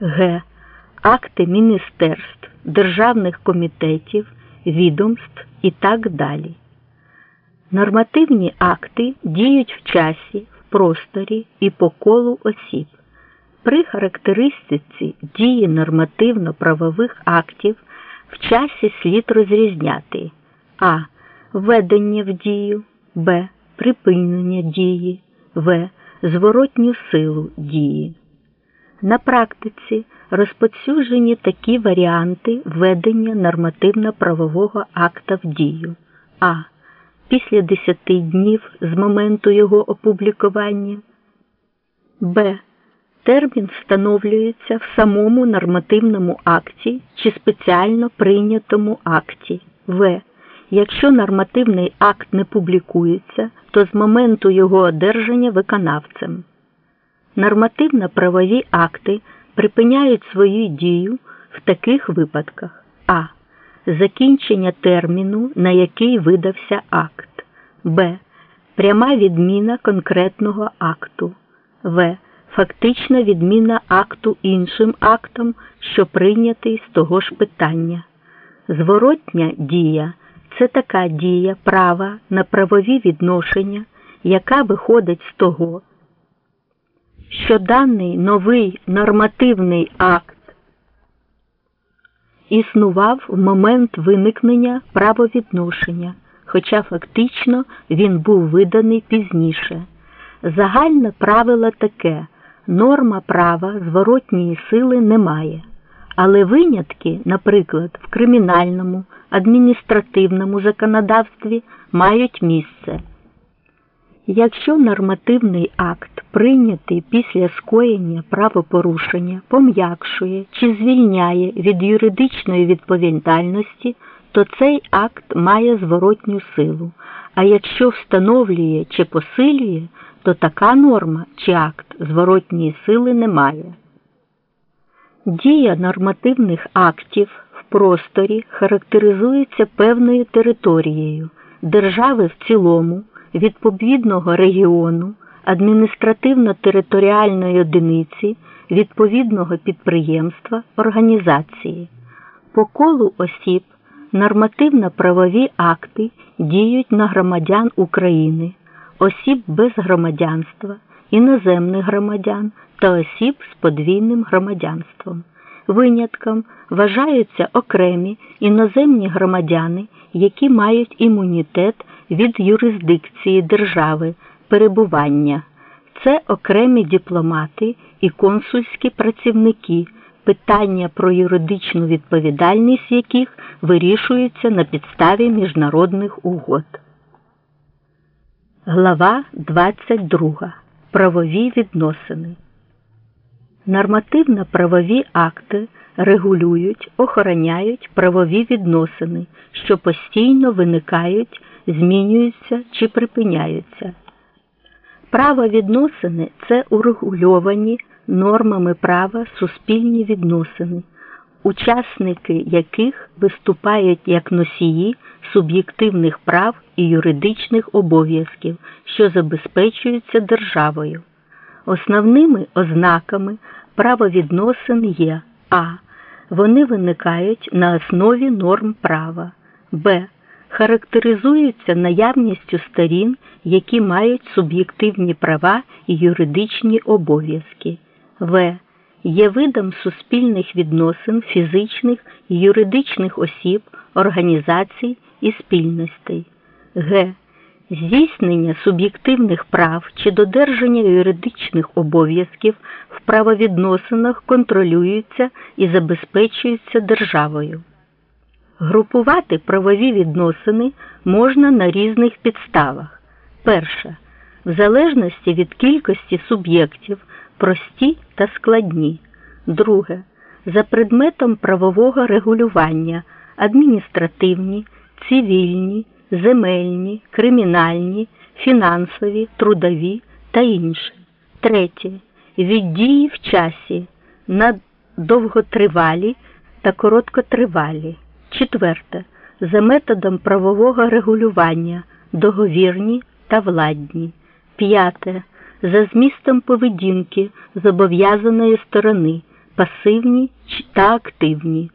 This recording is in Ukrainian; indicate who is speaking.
Speaker 1: Г. Акти міністерств, державних комітетів, відомств і так далі. Нормативні акти діють в часі, в просторі і по колу осіб. При характеристиці дії нормативно-правових актів в часі слід розрізняти а. Введення в дію, б. Припинення дії, в. Зворотню силу дії. На практиці розповсюджені такі варіанти введення нормативно-правового акта в дію. А. Після 10 днів з моменту його опублікування. Б. Термін встановлюється в самому нормативному акті чи спеціально прийнятому акті. В. Якщо нормативний акт не публікується, то з моменту його одержання виконавцем. Нормативно-правові акти припиняють свою дію в таких випадках: а. Закінчення терміну, на який видався акт, б. Пряма відміна конкретного акту, в. Фактична відміна акту іншим актом, що прийнятий з того ж питання. Зворотня дія це така дія права на правові відношення, яка виходить з того, що даний новий нормативний акт існував в момент виникнення правовідношення, хоча фактично він був виданий пізніше. Загальне правило таке норма права зворотньої сили немає, але винятки, наприклад, в кримінальному, адміністративному законодавстві мають місце. Якщо нормативний акт прийнятий після скоєння правопорушення, пом'якшує чи звільняє від юридичної відповідальності, то цей акт має зворотню силу, а якщо встановлює чи посилює, то така норма чи акт зворотньої сили не має. Дія нормативних актів в просторі характеризується певною територією держави в цілому, відповідного регіону, адміністративно-територіальної одиниці, відповідного підприємства, організації. По колу осіб нормативно-правові акти діють на громадян України осіб без громадянства, іноземних громадян та осіб з подвійним громадянством. Винятком вважаються окремі іноземні громадяни, які мають імунітет від юрисдикції держави перебування. Це окремі дипломати і консульські працівники, питання про юридичну відповідальність яких вирішуються на підставі міжнародних угод. Глава 22. Правові відносини. Нормативно-правові акти регулюють, охороняють правові відносини, що постійно виникають, змінюються чи припиняються. Правовідносини це урегульовані нормами права суспільні відносини, учасники яких виступають як носії суб'єктивних прав і юридичних обов'язків, що забезпечуються державою. Основними ознаками правовідносин є а. Вони виникають на основі норм права, б. Характеризуються наявністю сторін, які мають суб'єктивні права і юридичні обов'язки, в. Є видом суспільних відносин фізичних і юридичних осіб, організацій і спільностей, г. Здійснення суб'єктивних прав чи додержання юридичних обов'язків в правовідносинах контролюються і забезпечуються державою. Групувати правові відносини можна на різних підставах. Перша в залежності від кількості суб'єктів прості та складні. Друге за предметом правового регулювання адміністративні, цивільні, земельні, кримінальні, фінансові, трудові та інші. Третє. Від дії в часі на довготривалі та короткотривалі. Четверте. За методом правового регулювання договірні та владні. П'яте. За змістом поведінки зобов'язаної сторони пасивні та активні.